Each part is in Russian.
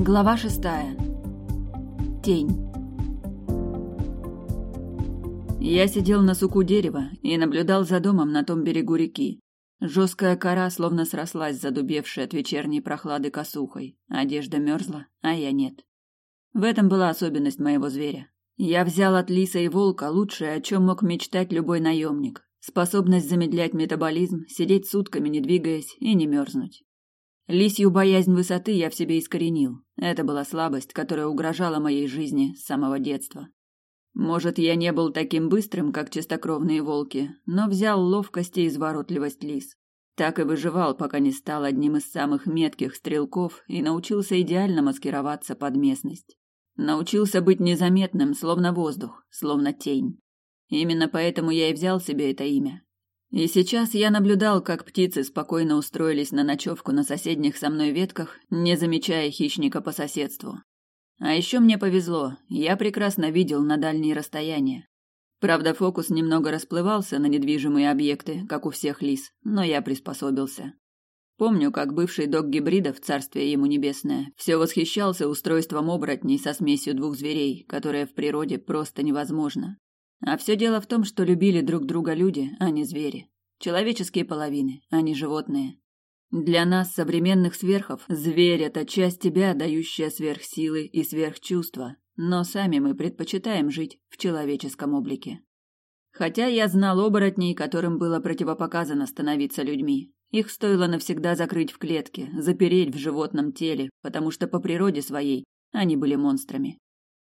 Глава шестая. Тень. Я сидел на суку дерева и наблюдал за домом на том берегу реки. Жесткая кора словно срослась, задубевшая от вечерней прохлады косухой. Одежда мерзла, а я нет. В этом была особенность моего зверя. Я взял от лиса и волка лучшее, о чем мог мечтать любой наемник. Способность замедлять метаболизм, сидеть сутками, не двигаясь, и не мерзнуть. Лисью боязнь высоты я в себе искоренил. Это была слабость, которая угрожала моей жизни с самого детства. Может, я не был таким быстрым, как чистокровные волки, но взял ловкость и изворотливость лис. Так и выживал, пока не стал одним из самых метких стрелков и научился идеально маскироваться под местность. Научился быть незаметным, словно воздух, словно тень. Именно поэтому я и взял себе это имя, и сейчас я наблюдал, как птицы спокойно устроились на ночевку на соседних со мной ветках, не замечая хищника по соседству. А еще мне повезло, я прекрасно видел на дальние расстояния. Правда, фокус немного расплывался на недвижимые объекты, как у всех лис, но я приспособился. Помню, как бывший док гибридов, царствие ему небесное, все восхищался устройством оборотней со смесью двух зверей, которое в природе просто невозможно. А все дело в том, что любили друг друга люди, а не звери. Человеческие половины, а не животные. Для нас, современных сверхов, зверь – это часть тебя, дающая сверхсилы и сверхчувства, но сами мы предпочитаем жить в человеческом облике. Хотя я знал оборотней, которым было противопоказано становиться людьми. Их стоило навсегда закрыть в клетке, запереть в животном теле, потому что по природе своей они были монстрами.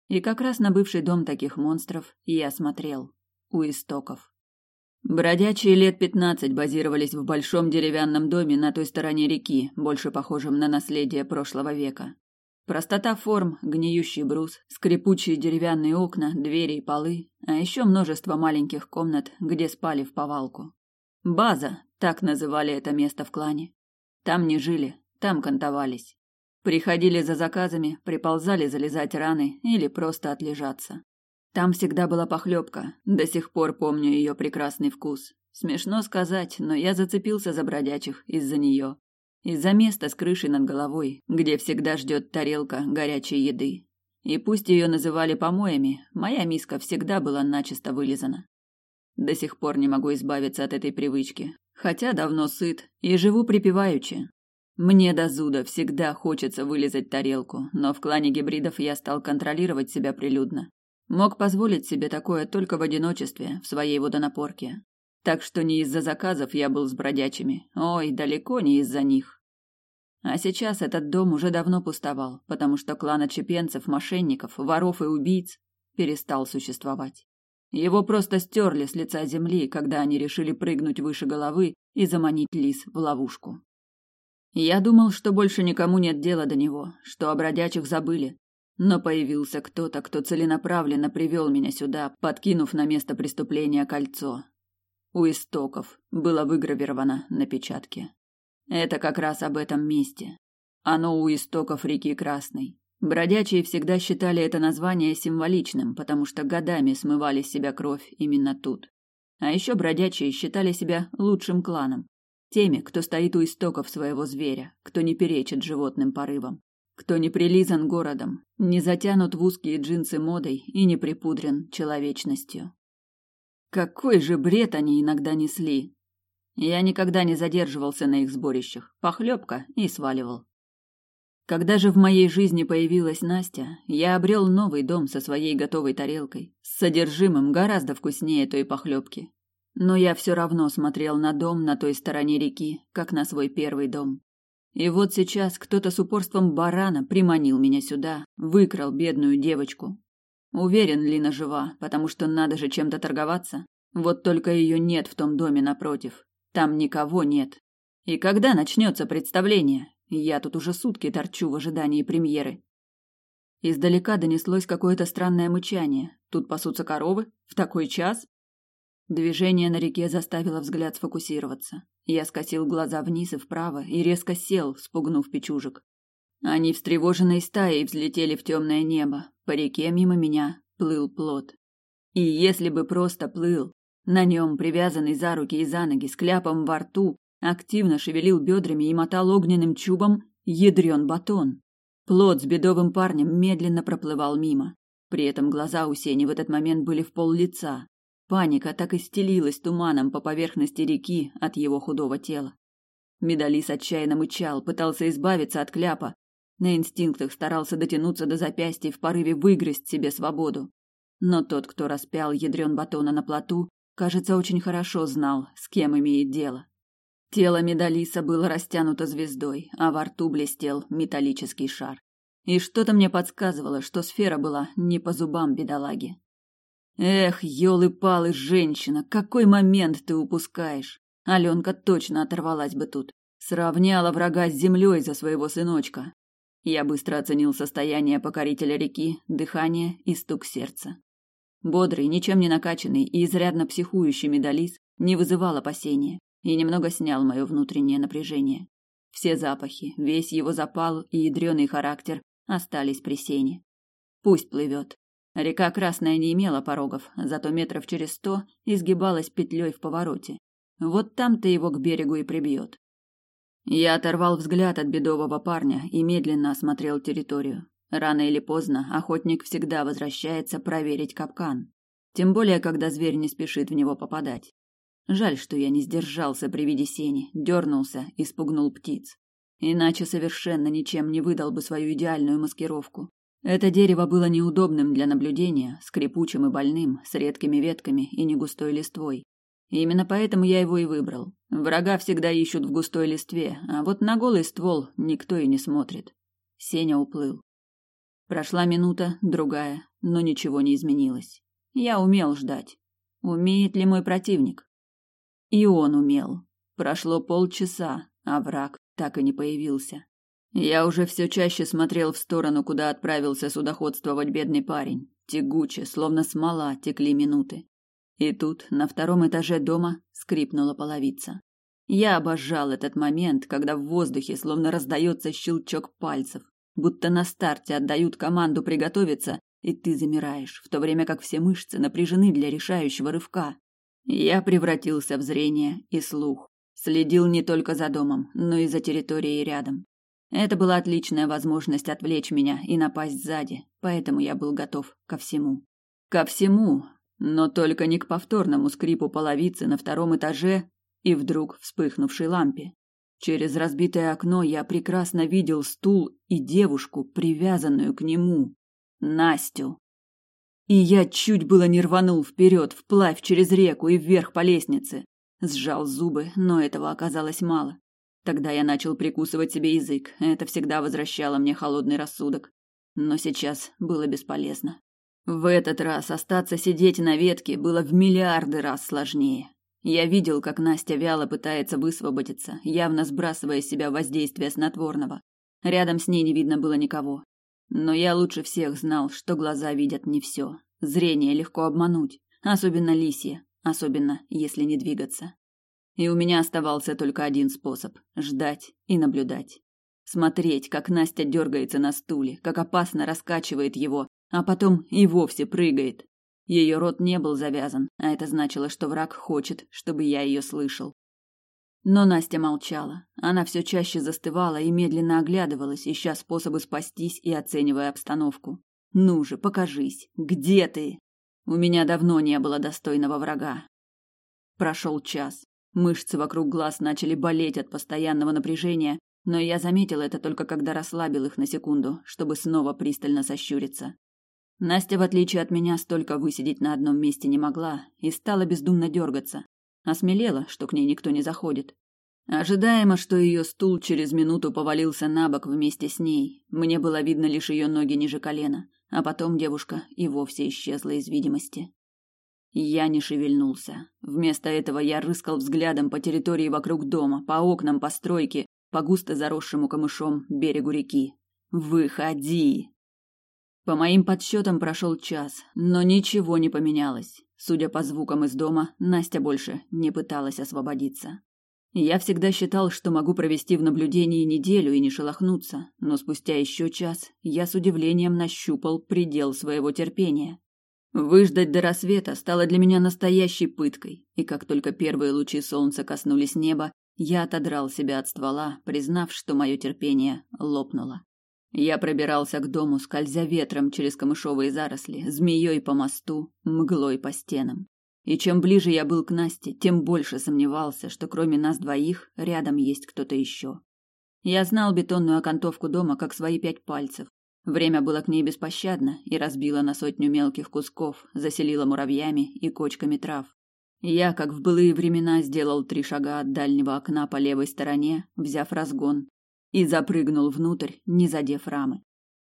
И как раз на бывший дом таких монстров я смотрел. У истоков. Бродячие лет пятнадцать базировались в большом деревянном доме на той стороне реки, больше похожем на наследие прошлого века. Простота форм, гниющий брус, скрипучие деревянные окна, двери и полы, а еще множество маленьких комнат, где спали в повалку. База, так называли это место в клане. Там не жили, там кантовались. Приходили за заказами, приползали залезать раны или просто отлежаться. Там всегда была похлебка, до сих пор помню ее прекрасный вкус. Смешно сказать, но я зацепился за бродячих из-за нее. Из-за места с крышей над головой, где всегда ждет тарелка горячей еды. И пусть ее называли помоями, моя миска всегда была начисто вылизана. До сих пор не могу избавиться от этой привычки, хотя давно сыт и живу припеваючи, мне до зуда всегда хочется вылезать тарелку, но в клане гибридов я стал контролировать себя прилюдно. Мог позволить себе такое только в одиночестве, в своей водонапорке. Так что не из-за заказов я был с бродячими, ой, далеко не из-за них. А сейчас этот дом уже давно пустовал, потому что клан отчепенцев, мошенников, воров и убийц перестал существовать. Его просто стерли с лица земли, когда они решили прыгнуть выше головы и заманить лис в ловушку. Я думал, что больше никому нет дела до него, что о бродячих забыли. Но появился кто-то, кто целенаправленно привел меня сюда, подкинув на место преступления кольцо. У истоков было выгравировано на печатке. Это как раз об этом месте. Оно у истоков реки Красной. Бродячие всегда считали это название символичным, потому что годами смывали с себя кровь именно тут. А еще бродячие считали себя лучшим кланом, Теми, кто стоит у истоков своего зверя, кто не перечит животным порывам, кто не прилизан городом, не затянут в узкие джинсы модой и не припудрен человечностью. Какой же бред они иногда несли! Я никогда не задерживался на их сборищах, похлебка и сваливал. Когда же в моей жизни появилась Настя, я обрел новый дом со своей готовой тарелкой, с содержимым гораздо вкуснее той похлебки, но я все равно смотрел на дом на той стороне реки, как на свой первый дом. И вот сейчас кто-то с упорством барана приманил меня сюда, выкрал бедную девочку. Уверен, Лина жива, потому что надо же чем-то торговаться. Вот только ее нет в том доме напротив. Там никого нет. И когда начнется представление? Я тут уже сутки торчу в ожидании премьеры. Издалека донеслось какое-то странное мычание. Тут пасутся коровы? В такой час? Движение на реке заставило взгляд сфокусироваться. Я скосил глаза вниз и вправо и резко сел, спугнув печужек. Они встревоженной стаей взлетели в темное небо. По реке мимо меня плыл плот. И если бы просто плыл, на нем, привязанный за руки и за ноги, с кляпом во рту, активно шевелил бедрами и мотал огненным чубом ядрен батон. Плот с бедовым парнем медленно проплывал мимо. При этом глаза у Сени в этот момент были в пол лица. Паника так и стелилась туманом по поверхности реки от его худого тела. Медалис отчаянно мычал, пытался избавиться от кляпа. На инстинктах старался дотянуться до запястья в порыве выгрызть себе свободу. Но тот, кто распял ядрен батона на плоту, кажется, очень хорошо знал, с кем имеет дело. Тело Медалиса было растянуто звездой, а во рту блестел металлический шар. И что-то мне подсказывало, что сфера была не по зубам бедолаги. Эх, ёлы-палы, женщина, какой момент ты упускаешь? Аленка точно оторвалась бы тут. Сравняла врага с землей за своего сыночка. Я быстро оценил состояние покорителя реки, дыхание и стук сердца. Бодрый, ничем не накачанный и изрядно психующий медалист не вызывал опасения и немного снял мое внутреннее напряжение. Все запахи, весь его запал и ядреный характер остались при сене. Пусть плывет. Река Красная не имела порогов, зато метров через сто изгибалась петлей в повороте. Вот там-то его к берегу и прибьет. Я оторвал взгляд от бедового парня и медленно осмотрел территорию. Рано или поздно охотник всегда возвращается проверить капкан. Тем более, когда зверь не спешит в него попадать. Жаль, что я не сдержался при виде сени, дернулся и спугнул птиц. Иначе совершенно ничем не выдал бы свою идеальную маскировку. Это дерево было неудобным для наблюдения, скрипучим и больным, с редкими ветками и негустой листвой. Именно поэтому я его и выбрал. Врага всегда ищут в густой листве, а вот на голый ствол никто и не смотрит. Сеня уплыл. Прошла минута, другая, но ничего не изменилось. Я умел ждать. Умеет ли мой противник? И он умел. Прошло полчаса, а враг так и не появился. Я уже все чаще смотрел в сторону, куда отправился судоходствовать бедный парень. Тягуче, словно смола, текли минуты. И тут, на втором этаже дома, скрипнула половица. Я обожал этот момент, когда в воздухе словно раздается щелчок пальцев, будто на старте отдают команду приготовиться, и ты замираешь, в то время как все мышцы напряжены для решающего рывка. Я превратился в зрение и слух. Следил не только за домом, но и за территорией рядом. Это была отличная возможность отвлечь меня и напасть сзади, поэтому я был готов ко всему. Ко всему, но только не к повторному скрипу половицы на втором этаже и вдруг вспыхнувшей лампе. Через разбитое окно я прекрасно видел стул и девушку, привязанную к нему. Настю. И я чуть было не рванул вперед, вплавь через реку и вверх по лестнице. Сжал зубы, но этого оказалось мало. Тогда я начал прикусывать себе язык. Это всегда возвращало мне холодный рассудок. Но сейчас было бесполезно. В этот раз остаться сидеть на ветке было в миллиарды раз сложнее. Я видел, как Настя вяло пытается высвободиться, явно сбрасывая с себя воздействие снотворного. Рядом с ней не видно было никого. Но я лучше всех знал, что глаза видят не все. Зрение легко обмануть, особенно лисье особенно если не двигаться. И у меня оставался только один способ – ждать и наблюдать. Смотреть, как Настя дергается на стуле, как опасно раскачивает его, а потом и вовсе прыгает. Ее рот не был завязан, а это значило, что враг хочет, чтобы я ее слышал. Но Настя молчала. Она все чаще застывала и медленно оглядывалась, ища способы спастись и оценивая обстановку. «Ну же, покажись! Где ты?» У меня давно не было достойного врага. Прошел час. Мышцы вокруг глаз начали болеть от постоянного напряжения, но я заметил это только когда расслабил их на секунду, чтобы снова пристально сощуриться. Настя, в отличие от меня, столько высидеть на одном месте не могла и стала бездумно дергаться. Осмелела, что к ней никто не заходит. Ожидаемо, что ее стул через минуту повалился на бок вместе с ней. Мне было видно лишь ее ноги ниже колена а потом девушка и вовсе исчезла из видимости. Я не шевельнулся. Вместо этого я рыскал взглядом по территории вокруг дома, по окнам постройки, по густо заросшему камышом берегу реки. «Выходи!» По моим подсчетам прошел час, но ничего не поменялось. Судя по звукам из дома, Настя больше не пыталась освободиться. Я всегда считал, что могу провести в наблюдении неделю и не шелохнуться, но спустя еще час я с удивлением нащупал предел своего терпения. Выждать до рассвета стало для меня настоящей пыткой, и как только первые лучи солнца коснулись неба, я отодрал себя от ствола, признав, что мое терпение лопнуло. Я пробирался к дому, скользя ветром через камышовые заросли, змеей по мосту, мглой по стенам. И чем ближе я был к Насте, тем больше сомневался, что кроме нас двоих рядом есть кто-то еще. Я знал бетонную окантовку дома как свои пять пальцев. Время было к ней беспощадно и разбило на сотню мелких кусков, заселило муравьями и кочками трав. Я, как в былые времена, сделал три шага от дальнего окна по левой стороне, взяв разгон, и запрыгнул внутрь, не задев рамы.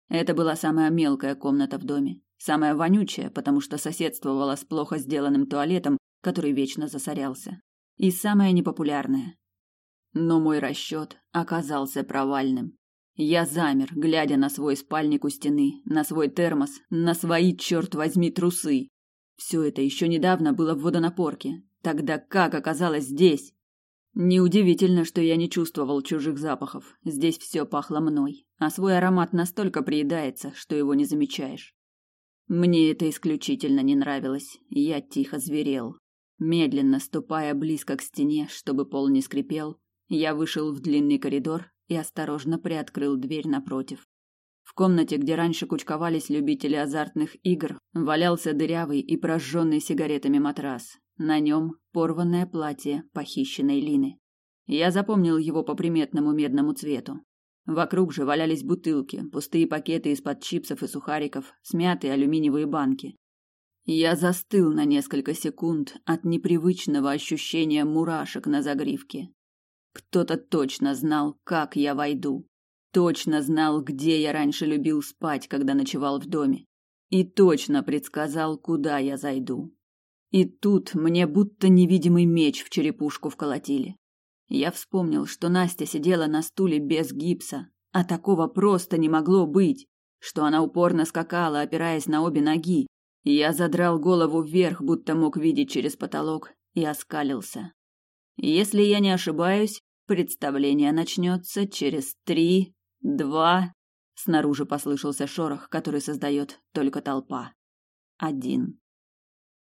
Это была самая мелкая комната в доме. Самая вонючая, потому что соседствовала с плохо сделанным туалетом, который вечно засорялся. И самая непопулярная. Но мой расчет оказался провальным. Я замер, глядя на свой спальник у стены, на свой термос, на свои, черт возьми, трусы. Все это еще недавно было в водонапорке. Тогда как оказалось здесь? Неудивительно, что я не чувствовал чужих запахов. Здесь все пахло мной, а свой аромат настолько приедается, что его не замечаешь. Мне это исключительно не нравилось. Я тихо зверел. Медленно ступая близко к стене, чтобы пол не скрипел, я вышел в длинный коридор и осторожно приоткрыл дверь напротив. В комнате, где раньше кучковались любители азартных игр, валялся дырявый и прожженный сигаретами матрас. На нем порванное платье похищенной Лины. Я запомнил его по приметному медному цвету. Вокруг же валялись бутылки, пустые пакеты из-под чипсов и сухариков, смятые алюминиевые банки. Я застыл на несколько секунд от непривычного ощущения мурашек на загривке. Кто-то точно знал, как я войду. Точно знал, где я раньше любил спать, когда ночевал в доме. И точно предсказал, куда я зайду. И тут мне будто невидимый меч в черепушку вколотили. Я вспомнил, что Настя сидела на стуле без гипса, а такого просто не могло быть, что она упорно скакала, опираясь на обе ноги. Я задрал голову вверх, будто мог видеть через потолок, и оскалился. Если я не ошибаюсь, представление начнется через три, два... Снаружи послышался шорох, который создает только толпа. Один.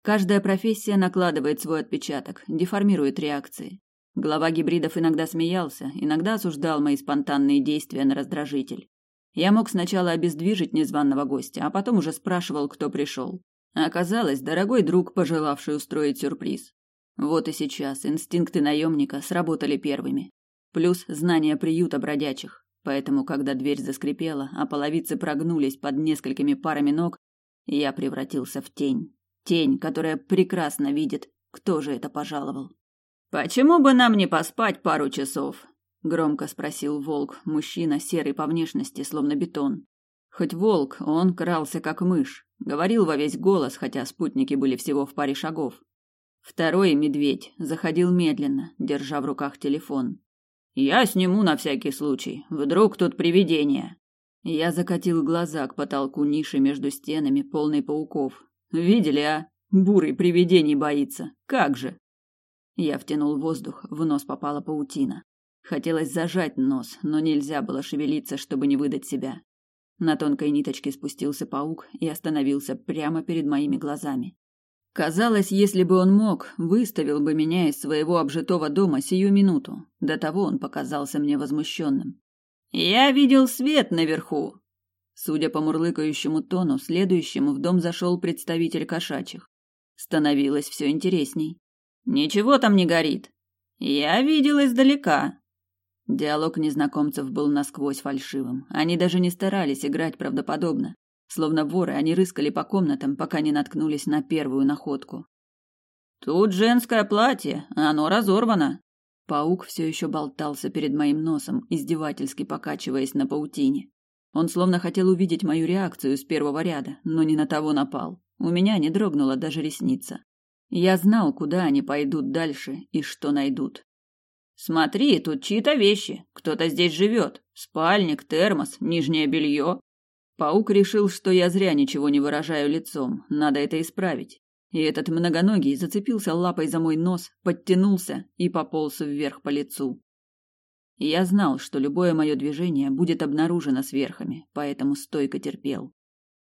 Каждая профессия накладывает свой отпечаток, деформирует реакции. Глава гибридов иногда смеялся, иногда осуждал мои спонтанные действия на раздражитель. Я мог сначала обездвижить незваного гостя, а потом уже спрашивал, кто пришел. Оказалось, дорогой друг, пожелавший устроить сюрприз. Вот и сейчас инстинкты наемника сработали первыми. Плюс знание приюта бродячих. Поэтому, когда дверь заскрипела, а половицы прогнулись под несколькими парами ног, я превратился в тень. Тень, которая прекрасно видит, кто же это пожаловал. Почему бы нам не поспать пару часов? громко спросил волк, мужчина серый по внешности, словно бетон. Хоть волк, он крался как мышь, говорил во весь голос, хотя спутники были всего в паре шагов. Второй медведь заходил медленно, держа в руках телефон. Я сниму на всякий случай, вдруг тут привидение. Я закатил глаза к потолку ниши между стенами, полной пауков. Видели, а? Бурый привидений боится. Как же? Я втянул воздух, в нос попала паутина. Хотелось зажать нос, но нельзя было шевелиться, чтобы не выдать себя. На тонкой ниточке спустился паук и остановился прямо перед моими глазами. Казалось, если бы он мог, выставил бы меня из своего обжитого дома сию минуту. До того он показался мне возмущенным. «Я видел свет наверху!» Судя по мурлыкающему тону, следующему в дом зашел представитель кошачьих. Становилось все интересней. Ничего там не горит. Я видел издалека. Диалог незнакомцев был насквозь фальшивым. Они даже не старались играть правдоподобно. Словно воры, они рыскали по комнатам, пока не наткнулись на первую находку. Тут женское платье, оно разорвано. Паук все еще болтался перед моим носом, издевательски покачиваясь на паутине. Он словно хотел увидеть мою реакцию с первого ряда, но не на того напал. У меня не дрогнула даже ресница. Я знал, куда они пойдут дальше и что найдут. Смотри, тут чьи-то вещи. Кто-то здесь живет. Спальник, термос, нижнее белье. Паук решил, что я зря ничего не выражаю лицом. Надо это исправить. И этот многоногий зацепился лапой за мой нос, подтянулся и пополз вверх по лицу. Я знал, что любое мое движение будет обнаружено сверхами, поэтому стойко терпел.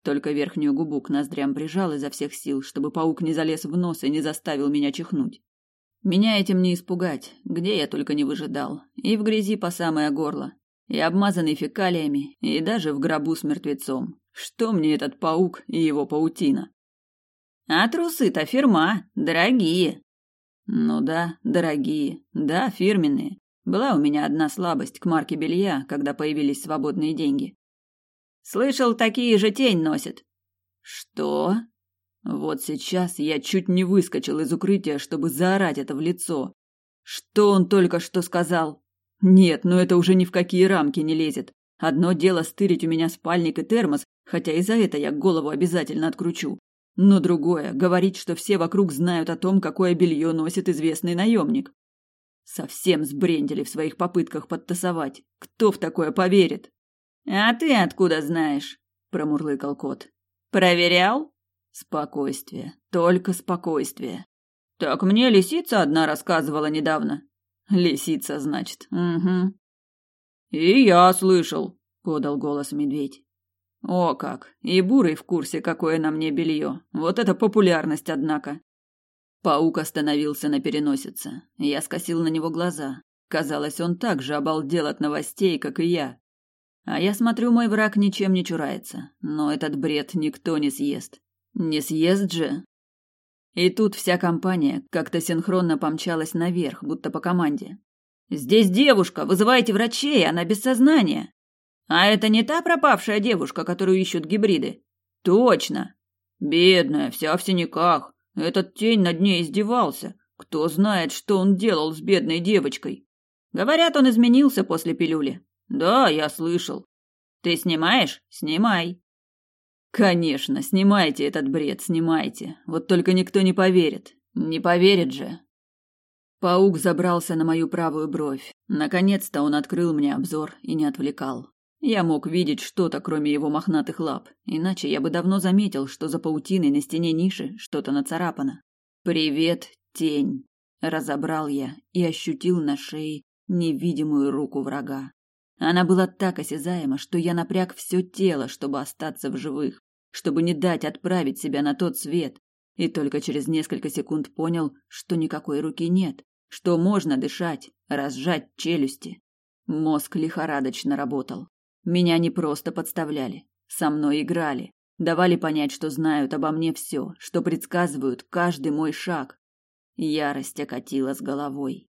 Только верхнюю губу к ноздрям прижал изо всех сил, чтобы паук не залез в нос и не заставил меня чихнуть. Меня этим не испугать, где я только не выжидал. И в грязи по самое горло. И обмазанный фекалиями, и даже в гробу с мертвецом. Что мне этот паук и его паутина? А трусы-то фирма, дорогие. Ну да, дорогие, да, фирменные. Была у меня одна слабость к марке белья, когда появились свободные деньги. Слышал, такие же тень носят. Что? Вот сейчас я чуть не выскочил из укрытия, чтобы заорать это в лицо. Что он только что сказал? Нет, ну это уже ни в какие рамки не лезет. Одно дело стырить у меня спальник и термос, хотя и за это я голову обязательно откручу. Но другое — говорить, что все вокруг знают о том, какое белье носит известный наемник. Совсем сбрендили в своих попытках подтасовать. Кто в такое поверит? — А ты откуда знаешь? — промурлыкал кот. — Проверял? Спокойствие, только спокойствие. Так мне лисица одна рассказывала недавно. Лисица, значит. Угу. И я слышал, подал голос медведь. О как! И бурый в курсе, какое на мне белье. Вот это популярность, однако. Паук остановился на переносице. Я скосил на него глаза. Казалось, он так же обалдел от новостей, как и я. А я смотрю, мой враг ничем не чурается. Но этот бред никто не съест. Не съест же. И тут вся компания как-то синхронно помчалась наверх, будто по команде. «Здесь девушка! Вызывайте врачей! Она без сознания!» «А это не та пропавшая девушка, которую ищут гибриды?» «Точно!» «Бедная, вся в синяках. Этот тень над ней издевался. Кто знает, что он делал с бедной девочкой?» «Говорят, он изменился после пилюли». «Да, я слышал». «Ты снимаешь? Снимай». Конечно, снимайте этот бред, снимайте. Вот только никто не поверит. Не поверит же. Паук забрался на мою правую бровь. Наконец-то он открыл мне обзор и не отвлекал. Я мог видеть что-то, кроме его мохнатых лап, иначе я бы давно заметил, что за паутиной на стене ниши что-то нацарапано. «Привет, тень!» Разобрал я и ощутил на шее невидимую руку врага. Она была так осязаема, что я напряг все тело, чтобы остаться в живых чтобы не дать отправить себя на тот свет, и только через несколько секунд понял, что никакой руки нет, что можно дышать, разжать челюсти. Мозг лихорадочно работал. Меня не просто подставляли, со мной играли, давали понять, что знают обо мне все, что предсказывают каждый мой шаг. Ярость окатила с головой.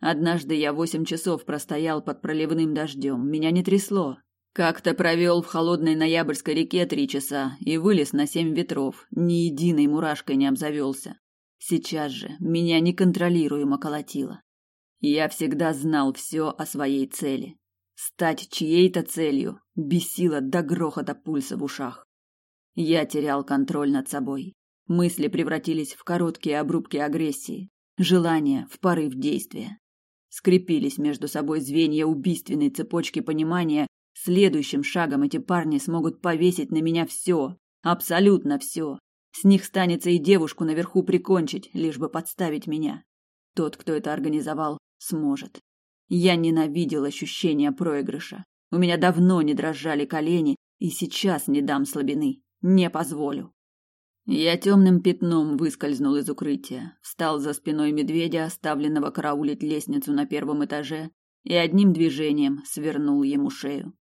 Однажды я восемь часов простоял под проливным дождем, меня не трясло, как-то провел в холодной ноябрьской реке три часа и вылез на семь ветров, ни единой мурашкой не обзавелся. Сейчас же меня неконтролируемо колотило. Я всегда знал все о своей цели. Стать чьей-то целью бесило до грохота пульса в ушах. Я терял контроль над собой. Мысли превратились в короткие обрубки агрессии, желания в порыв действия. Скрепились между собой звенья убийственной цепочки понимания Следующим шагом эти парни смогут повесить на меня все, абсолютно все. С них станется и девушку наверху прикончить, лишь бы подставить меня. Тот, кто это организовал, сможет. Я ненавидел ощущение проигрыша. У меня давно не дрожали колени, и сейчас не дам слабины. Не позволю. Я темным пятном выскользнул из укрытия, встал за спиной медведя, оставленного караулить лестницу на первом этаже, и одним движением свернул ему шею.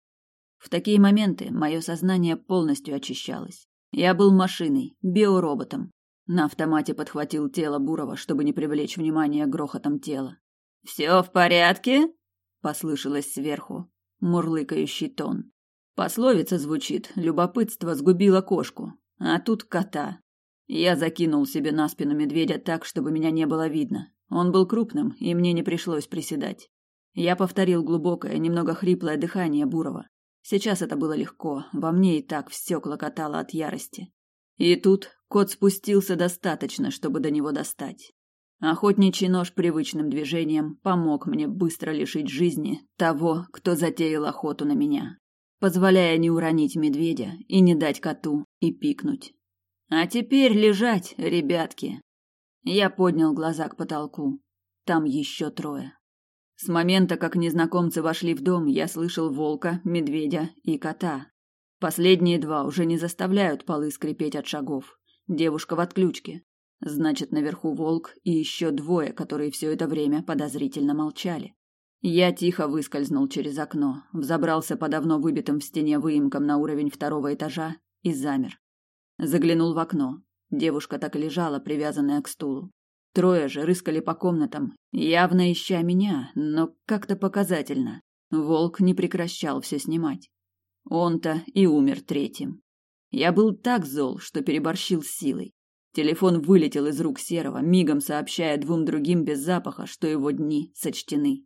В такие моменты мое сознание полностью очищалось. Я был машиной, биороботом. На автомате подхватил тело Бурова, чтобы не привлечь внимание грохотом тела. «Все в порядке?» — послышалось сверху. Мурлыкающий тон. Пословица звучит «любопытство сгубило кошку», а тут кота. Я закинул себе на спину медведя так, чтобы меня не было видно. Он был крупным, и мне не пришлось приседать. Я повторил глубокое, немного хриплое дыхание Бурова. Сейчас это было легко, во мне и так все клокотало от ярости. И тут кот спустился достаточно, чтобы до него достать. Охотничий нож привычным движением помог мне быстро лишить жизни того, кто затеял охоту на меня, позволяя не уронить медведя и не дать коту и пикнуть. А теперь лежать, ребятки. Я поднял глаза к потолку. Там еще трое. С момента, как незнакомцы вошли в дом, я слышал волка, медведя и кота. Последние два уже не заставляют полы скрипеть от шагов. Девушка в отключке. Значит, наверху волк и еще двое, которые все это время подозрительно молчали. Я тихо выскользнул через окно, взобрался по давно выбитым в стене выемкам на уровень второго этажа и замер. Заглянул в окно. Девушка так и лежала, привязанная к стулу. Трое же рыскали по комнатам, явно ища меня, но как-то показательно. Волк не прекращал все снимать. Он-то и умер третьим. Я был так зол, что переборщил с силой. Телефон вылетел из рук Серого, мигом сообщая двум другим без запаха, что его дни сочтены.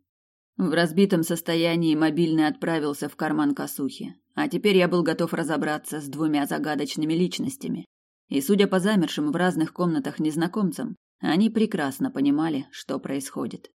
В разбитом состоянии мобильный отправился в карман косухи, а теперь я был готов разобраться с двумя загадочными личностями. И, судя по замершим в разных комнатах незнакомцам, они прекрасно понимали, что происходит.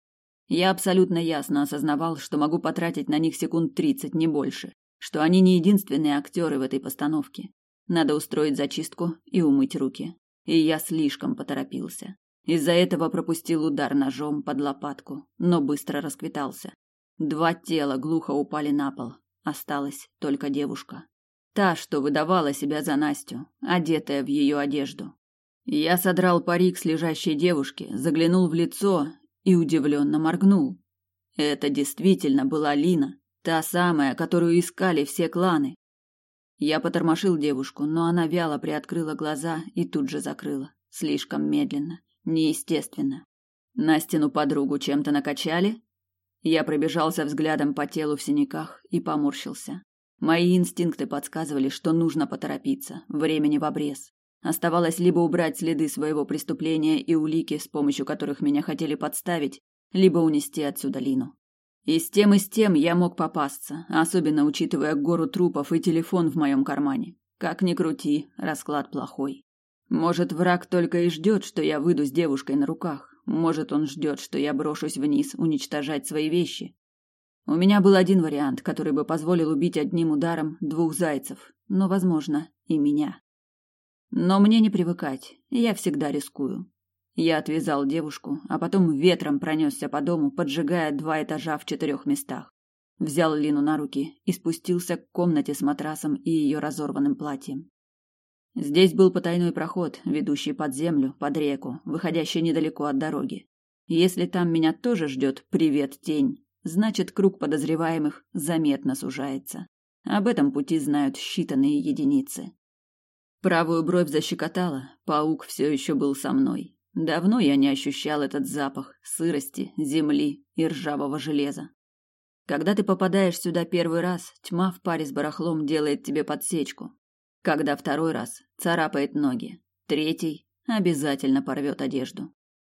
Я абсолютно ясно осознавал, что могу потратить на них секунд тридцать, не больше, что они не единственные актеры в этой постановке. Надо устроить зачистку и умыть руки. И я слишком поторопился. Из-за этого пропустил удар ножом под лопатку, но быстро расквитался. Два тела глухо упали на пол. Осталась только девушка. Та, что выдавала себя за Настю, одетая в ее одежду. Я содрал парик с лежащей девушки, заглянул в лицо и удивленно моргнул. Это действительно была Лина, та самая, которую искали все кланы. Я потормошил девушку, но она вяло приоткрыла глаза и тут же закрыла, слишком медленно. Неестественно. Настину подругу чем-то накачали? Я пробежался взглядом по телу в синяках и поморщился. Мои инстинкты подсказывали, что нужно поторопиться, времени в обрез. Оставалось либо убрать следы своего преступления и улики, с помощью которых меня хотели подставить, либо унести отсюда Лину. И с тем и с тем я мог попасться, особенно учитывая гору трупов и телефон в моем кармане. Как ни крути, расклад плохой. Может, враг только и ждет, что я выйду с девушкой на руках. Может, он ждет, что я брошусь вниз уничтожать свои вещи. У меня был один вариант, который бы позволил убить одним ударом двух зайцев, но, возможно, и меня. Но мне не привыкать, я всегда рискую. Я отвязал девушку, а потом ветром пронесся по дому, поджигая два этажа в четырех местах. Взял Лину на руки и спустился к комнате с матрасом и ее разорванным платьем. Здесь был потайной проход, ведущий под землю, под реку, выходящий недалеко от дороги. Если там меня тоже ждет привет тень, значит круг подозреваемых заметно сужается. Об этом пути знают считанные единицы. Правую бровь защекотала, паук все еще был со мной. Давно я не ощущал этот запах сырости, земли и ржавого железа. Когда ты попадаешь сюда первый раз, тьма в паре с барахлом делает тебе подсечку, когда второй раз царапает ноги, третий обязательно порвет одежду.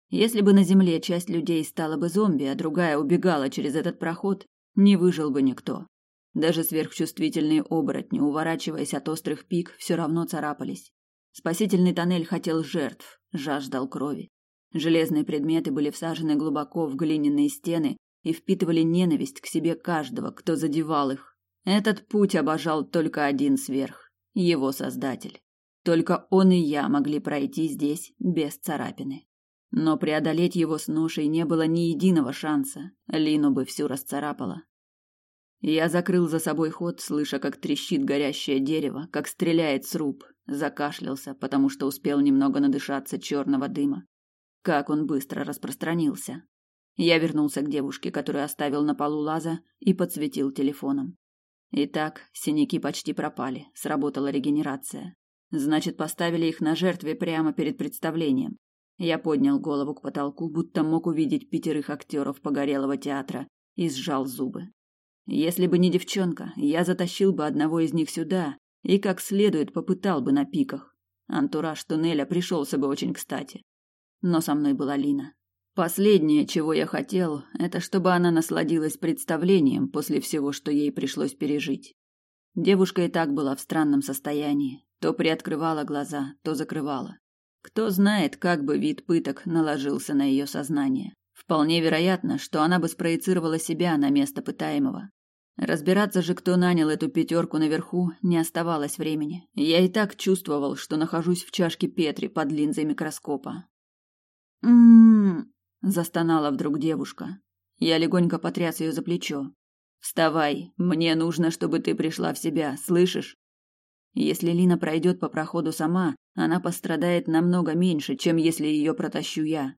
Если бы на земле часть людей стала бы зомби, а другая убегала через этот проход, не выжил бы никто. Даже сверхчувствительные оборотни, уворачиваясь от острых пик, все равно царапались. Спасительный тоннель хотел жертв, жаждал крови. Железные предметы были всажены глубоко в глиняные стены и впитывали ненависть к себе каждого, кто задевал их. Этот путь обожал только один сверх его создатель. Только он и я могли пройти здесь без царапины. Но преодолеть его с ношей не было ни единого шанса. Лину бы всю расцарапала. Я закрыл за собой ход, слыша, как трещит горящее дерево, как стреляет сруб. Закашлялся, потому что успел немного надышаться черного дыма. Как он быстро распространился. Я вернулся к девушке, которую оставил на полу лаза, и подсветил телефоном. Итак, синяки почти пропали, сработала регенерация. Значит, поставили их на жертве прямо перед представлением. Я поднял голову к потолку, будто мог увидеть пятерых актеров погорелого театра, и сжал зубы. Если бы не девчонка, я затащил бы одного из них сюда и как следует попытал бы на пиках. Антураж туннеля пришелся бы очень кстати. Но со мной была Лина. Последнее, чего я хотел, это чтобы она насладилась представлением после всего, что ей пришлось пережить. Девушка и так была в странном состоянии, то приоткрывала глаза, то закрывала. Кто знает, как бы вид пыток наложился на ее сознание. Вполне вероятно, что она бы спроецировала себя на место пытаемого. Разбираться же, кто нанял эту пятерку наверху, не оставалось времени. Я и так чувствовал, что нахожусь в чашке Петри под линзой микроскопа. «М-м-м», застонала вдруг девушка. Я легонько потряс ее за плечо. Вставай, мне нужно, чтобы ты пришла в себя, слышишь? Если Лина пройдет по проходу сама, она пострадает намного меньше, чем если ее протащу я.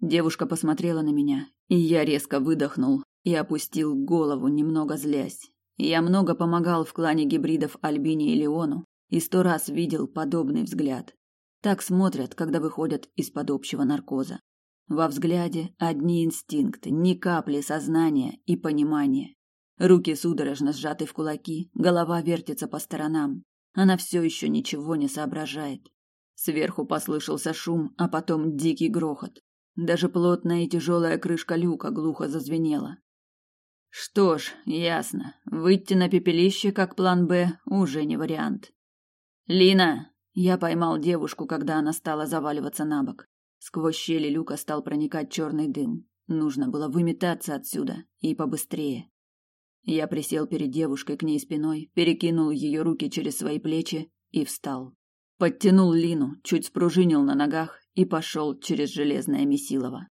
Девушка посмотрела на меня, и я резко выдохнул, и опустил голову, немного злясь. Я много помогал в клане гибридов Альбине и Леону и сто раз видел подобный взгляд. Так смотрят, когда выходят из-под общего наркоза. Во взгляде одни инстинкты, ни капли сознания и понимания. Руки судорожно сжаты в кулаки, голова вертится по сторонам. Она все еще ничего не соображает. Сверху послышался шум, а потом дикий грохот. Даже плотная и тяжелая крышка люка глухо зазвенела. Что ж, ясно. Выйти на пепелище как план «Б» уже не вариант. «Лина!» Я поймал девушку, когда она стала заваливаться на бок. Сквозь щели люка стал проникать черный дым. Нужно было выметаться отсюда и побыстрее. Я присел перед девушкой к ней спиной, перекинул ее руки через свои плечи и встал. Подтянул Лину, чуть спружинил на ногах и пошел через железное месилово.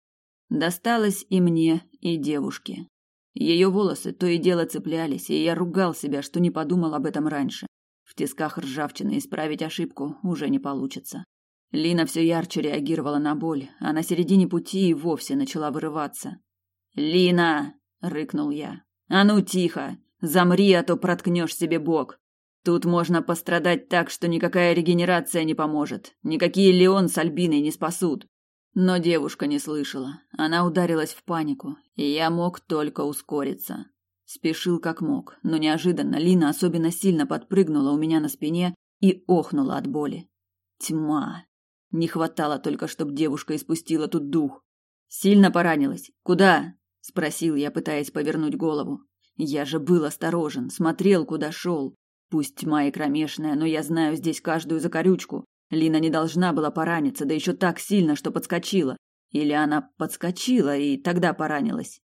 Досталось и мне, и девушке. Ее волосы то и дело цеплялись, и я ругал себя, что не подумал об этом раньше. В тисках ржавчины исправить ошибку уже не получится. Лина все ярче реагировала на боль, а на середине пути и вовсе начала вырываться. «Лина!» — рыкнул я. «А ну тихо! Замри, а то проткнешь себе бок! Тут можно пострадать так, что никакая регенерация не поможет, никакие Леон с Альбиной не спасут!» Но девушка не слышала. Она ударилась в панику, и я мог только ускориться. Спешил как мог, но неожиданно Лина особенно сильно подпрыгнула у меня на спине и охнула от боли. Тьма. Не хватало только, чтобы девушка испустила тут дух. Сильно поранилась. Куда? спросил я, пытаясь повернуть голову. Я же был осторожен, смотрел, куда шел. Пусть тьма и кромешная, но я знаю здесь каждую закорючку. Лина не должна была пораниться, да еще так сильно, что подскочила. Или она подскочила и тогда поранилась.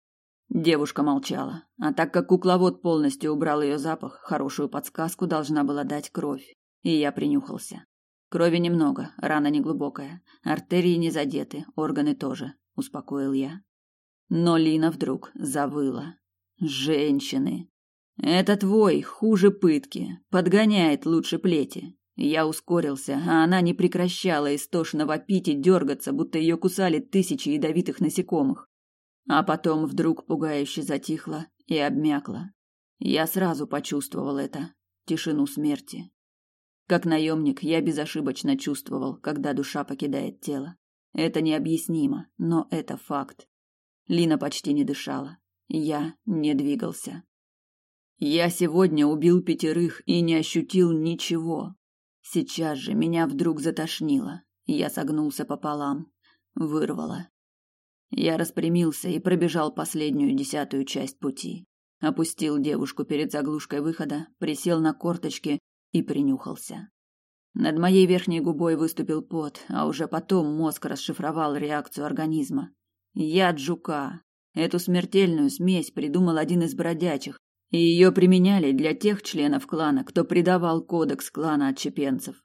Девушка молчала, а так как кукловод полностью убрал ее запах, хорошую подсказку должна была дать кровь. И я принюхался. Крови немного, рана неглубокая, артерии не задеты, органы тоже, успокоил я. Но Лина вдруг завыла. Женщины. Это твой хуже пытки, подгоняет лучше плети. Я ускорился, а она не прекращала истошно вопить и дергаться, будто ее кусали тысячи ядовитых насекомых. А потом вдруг пугающе затихла и обмякла. Я сразу почувствовал это, тишину смерти. Как наемник я безошибочно чувствовал, когда душа покидает тело. Это необъяснимо, но это факт. Лина почти не дышала. Я не двигался. Я сегодня убил пятерых и не ощутил ничего. Сейчас же меня вдруг затошнило. Я согнулся пополам. Вырвало. Я распрямился и пробежал последнюю десятую часть пути. Опустил девушку перед заглушкой выхода, присел на корточки и принюхался. Над моей верхней губой выступил пот, а уже потом мозг расшифровал реакцию организма. Яд жука. Эту смертельную смесь придумал один из бродячих, и ее применяли для тех членов клана, кто предавал кодекс клана отчепенцев.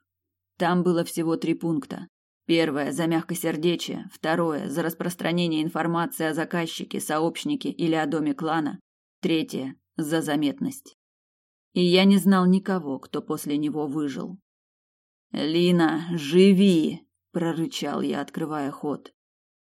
Там было всего три пункта. Первое – за мягкосердечие, второе – за распространение информации о заказчике, сообщнике или о доме клана, третье – за заметность. И я не знал никого, кто после него выжил. «Лина, живи!» – прорычал я, открывая ход.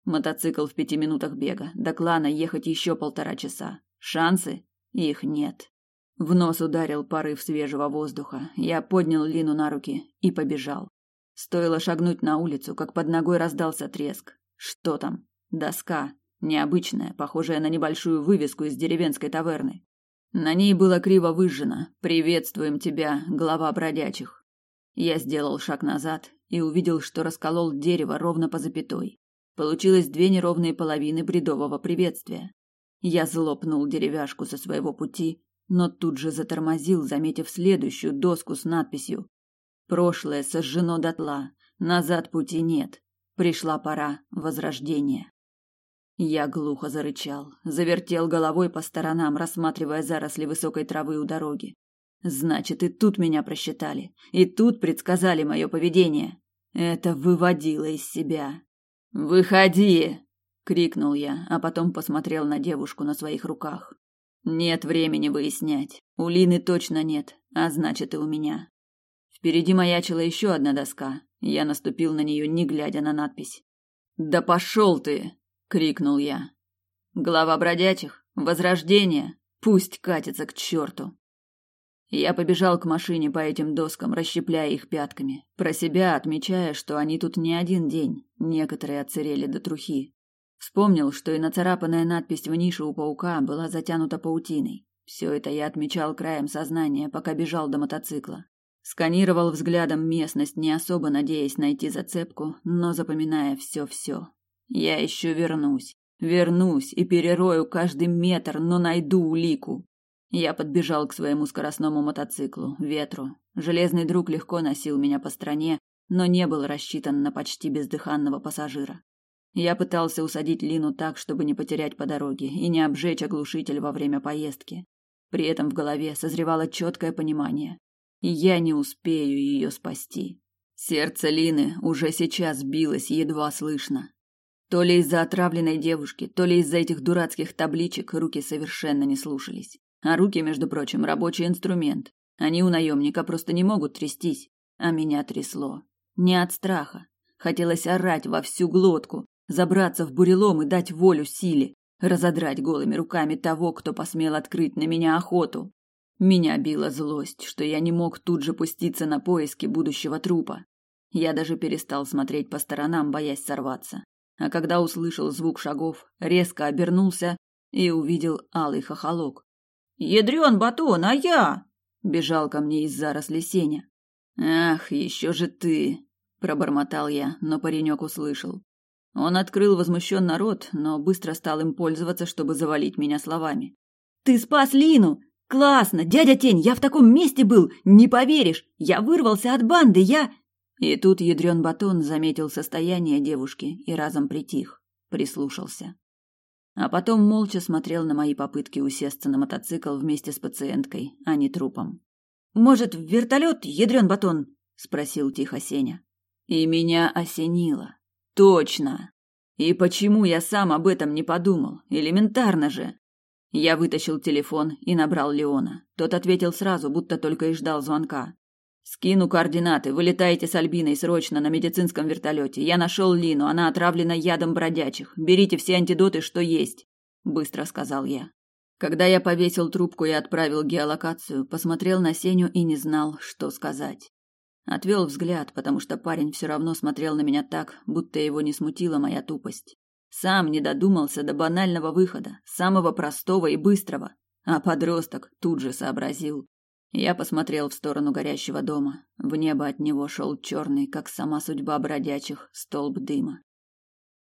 Мотоцикл в пяти минутах бега, до клана ехать еще полтора часа. Шансы? Их нет. В нос ударил порыв свежего воздуха. Я поднял Лину на руки и побежал. Стоило шагнуть на улицу, как под ногой раздался треск. Что там? Доска. Необычная, похожая на небольшую вывеску из деревенской таверны. На ней было криво выжжено «Приветствуем тебя, глава бродячих». Я сделал шаг назад и увидел, что расколол дерево ровно по запятой. Получилось две неровные половины бредового приветствия. Я злопнул деревяшку со своего пути, но тут же затормозил, заметив следующую доску с надписью «Прошлое сожжено дотла, назад пути нет, пришла пора возрождения». Я глухо зарычал, завертел головой по сторонам, рассматривая заросли высокой травы у дороги. Значит, и тут меня просчитали, и тут предсказали мое поведение. Это выводило из себя. «Выходи!» Крикнул я, а потом посмотрел на девушку на своих руках. Нет времени выяснять. У Лины точно нет, а значит и у меня. Впереди маячила еще одна доска. Я наступил на нее, не глядя на надпись. "Да пошел ты!" крикнул я. Глава бродячих, Возрождение пусть катится к черту. Я побежал к машине по этим доскам, расщепляя их пятками, про себя отмечая, что они тут не один день, некоторые отсырели до трухи. Вспомнил, что и нацарапанная надпись в нише у паука была затянута паутиной. Все это я отмечал краем сознания, пока бежал до мотоцикла. Сканировал взглядом местность, не особо надеясь найти зацепку, но запоминая все-все. Я еще вернусь. Вернусь и перерою каждый метр, но найду улику. Я подбежал к своему скоростному мотоциклу, ветру. Железный друг легко носил меня по стране, но не был рассчитан на почти бездыханного пассажира. Я пытался усадить Лину так, чтобы не потерять по дороге и не обжечь оглушитель во время поездки. При этом в голове созревало четкое понимание. Я не успею ее спасти. Сердце Лины уже сейчас билось едва слышно. То ли из-за отравленной девушки, то ли из-за этих дурацких табличек руки совершенно не слушались. А руки, между прочим, рабочий инструмент. Они у наемника просто не могут трястись. А меня трясло. Не от страха. Хотелось орать во всю глотку, забраться в бурелом и дать волю силе, разодрать голыми руками того, кто посмел открыть на меня охоту. Меня била злость, что я не мог тут же пуститься на поиски будущего трупа. Я даже перестал смотреть по сторонам, боясь сорваться. А когда услышал звук шагов, резко обернулся и увидел алый хохолок. «Ядрен батон, а я!» — бежал ко мне из заросли Сеня. «Ах, еще же ты!» — пробормотал я, но паренек услышал. Он открыл возмущенно рот, но быстро стал им пользоваться, чтобы завалить меня словами. «Ты спас Лину! Классно! Дядя Тень, я в таком месте был! Не поверишь! Я вырвался от банды, я...» И тут ядрен батон заметил состояние девушки и разом притих, прислушался. А потом молча смотрел на мои попытки усесться на мотоцикл вместе с пациенткой, а не трупом. «Может, в вертолет, ядрен батон?» — спросил тихо Сеня. И меня осенило. «Точно! И почему я сам об этом не подумал? Элементарно же!» Я вытащил телефон и набрал Леона. Тот ответил сразу, будто только и ждал звонка. «Скину координаты. Вылетаете с Альбиной срочно на медицинском вертолете. Я нашел Лину. Она отравлена ядом бродячих. Берите все антидоты, что есть», — быстро сказал я. Когда я повесил трубку и отправил геолокацию, посмотрел на Сеню и не знал, что сказать. Отвел взгляд, потому что парень все равно смотрел на меня так, будто его не смутила моя тупость. Сам не додумался до банального выхода, самого простого и быстрого, а подросток тут же сообразил. Я посмотрел в сторону горящего дома. В небо от него шел черный, как сама судьба бродячих, столб дыма.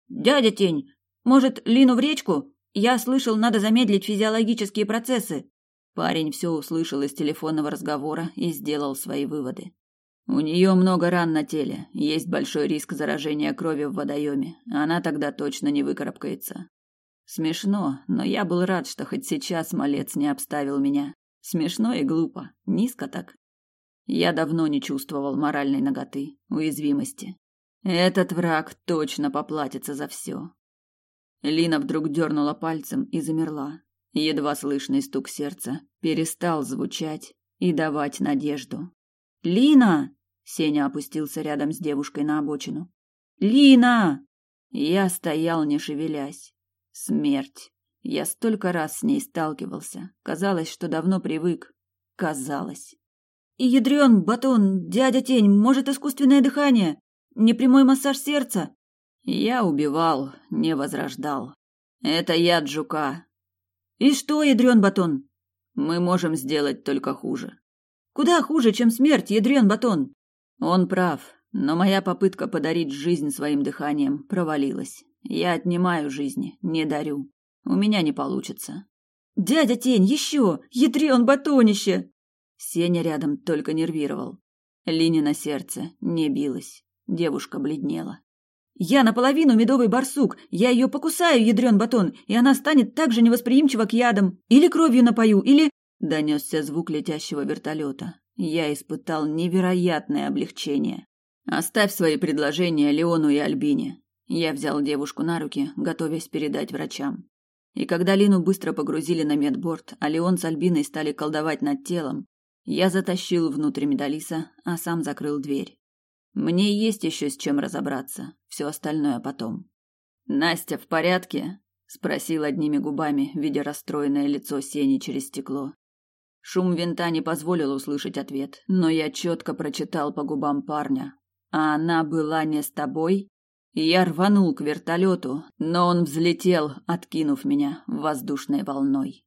«Дядя Тень, может, Лину в речку? Я слышал, надо замедлить физиологические процессы». Парень все услышал из телефонного разговора и сделал свои выводы. У нее много ран на теле, есть большой риск заражения крови в водоеме. Она тогда точно не выкарабкается. Смешно, но я был рад, что хоть сейчас малец не обставил меня. Смешно и глупо, низко так. Я давно не чувствовал моральной наготы, уязвимости. Этот враг точно поплатится за все. Лина вдруг дернула пальцем и замерла. Едва слышный стук сердца перестал звучать и давать надежду. «Лина!» Сеня опустился рядом с девушкой на обочину. «Лина!» Я стоял, не шевелясь. Смерть. Я столько раз с ней сталкивался. Казалось, что давно привык. Казалось. «И ядрен, батон, дядя Тень, может, искусственное дыхание? Непрямой массаж сердца?» Я убивал, не возрождал. Это яд жука. «И что, ядрен, батон?» «Мы можем сделать только хуже». «Куда хуже, чем смерть, ядрен, батон?» Он прав, но моя попытка подарить жизнь своим дыханием провалилась. Я отнимаю жизни, не дарю. У меня не получится. Дядя Тень, еще! Ядрен батонище! Сеня рядом только нервировал. Лине на сердце не билось. Девушка бледнела. «Я наполовину медовый барсук. Я ее покусаю, ядрен батон, и она станет так же невосприимчива к ядам. Или кровью напою, или...» Донесся звук летящего вертолета. Я испытал невероятное облегчение. Оставь свои предложения Леону и Альбине. Я взял девушку на руки, готовясь передать врачам. И когда Лину быстро погрузили на медборд, а Леон с Альбиной стали колдовать над телом, я затащил внутрь Медалиса, а сам закрыл дверь. Мне есть еще с чем разобраться, все остальное потом. «Настя в порядке?» – спросил одними губами, видя расстроенное лицо Сени через стекло. Шум винта не позволил услышать ответ, но я четко прочитал по губам парня. А она была не с тобой? Я рванул к вертолету, но он взлетел, откинув меня воздушной волной.